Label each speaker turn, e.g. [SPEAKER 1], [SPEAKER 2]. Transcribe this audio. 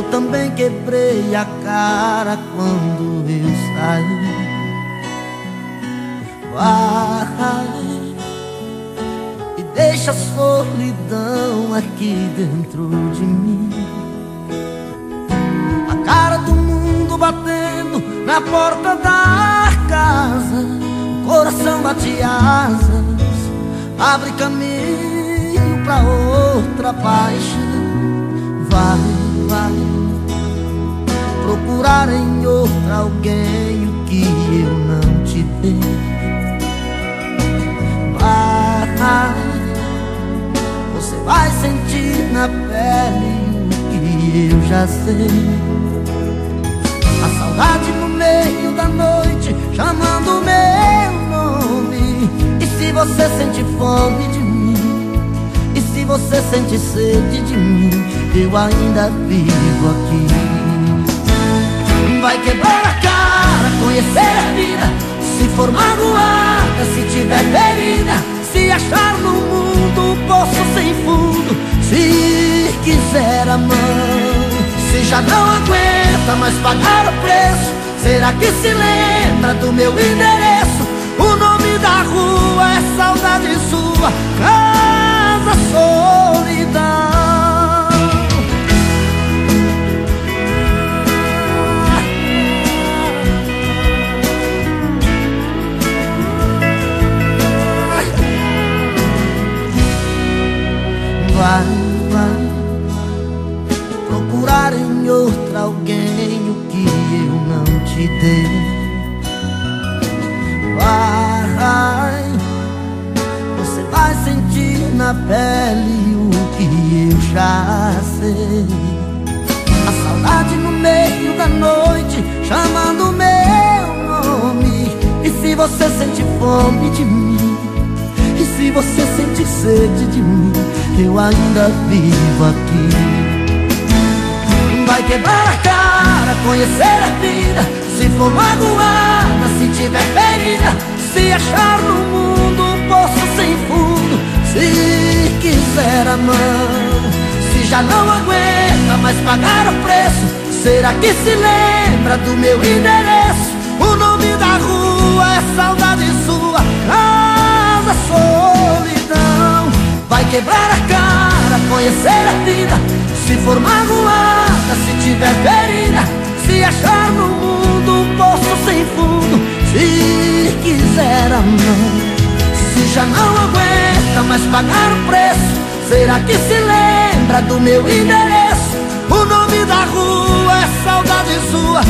[SPEAKER 1] Eu também quebrei a cara quando eu saí. Vai e deixa a solidão aqui dentro de mim. A cara do mundo batendo na porta da casa. O coração bate asas, abre caminho pra outra paixão. Vai procurar em outra alguém o que eu não te dei. Vai, você vai sentir na pele o que eu já sei. A saudade no meio da noite chamando meu nome. E se você sente fome de você sente sede de mim, eu ainda vivo aqui. Vai quebrar a cara, conhecer a vida, se for magoada, se tiver ferida, se achar no mundo um poço sem fundo, se quiser a mão, se já não aguenta mais pagar o preço, será que se lembra do meu endereço? Vai procurar em outra alguém o que eu não te dei. Vai, você vai sentir na pele o que eu já sei. A saudade no meio da noite chamando meu nome. E se você sente fome de mim? E se você sente sede de mim? Eu ainda vivo aqui. Vai quebrar a cara, conhecer a vida, se for magoada, se tiver ferida, se achar no mundo um poço sem fundo, se quiser a mão, se já não aguenta mais pagar o preço, será que se lembra do meu endereço? Vai quebrar a cara, conhecer a vida Se for magoada, se tiver ferida Se achar no mundo um poço sem fundo Se quiser a mão Se já não aguenta mais pagar o preço Será que se lembra do meu endereço? O nome da rua é saudade sua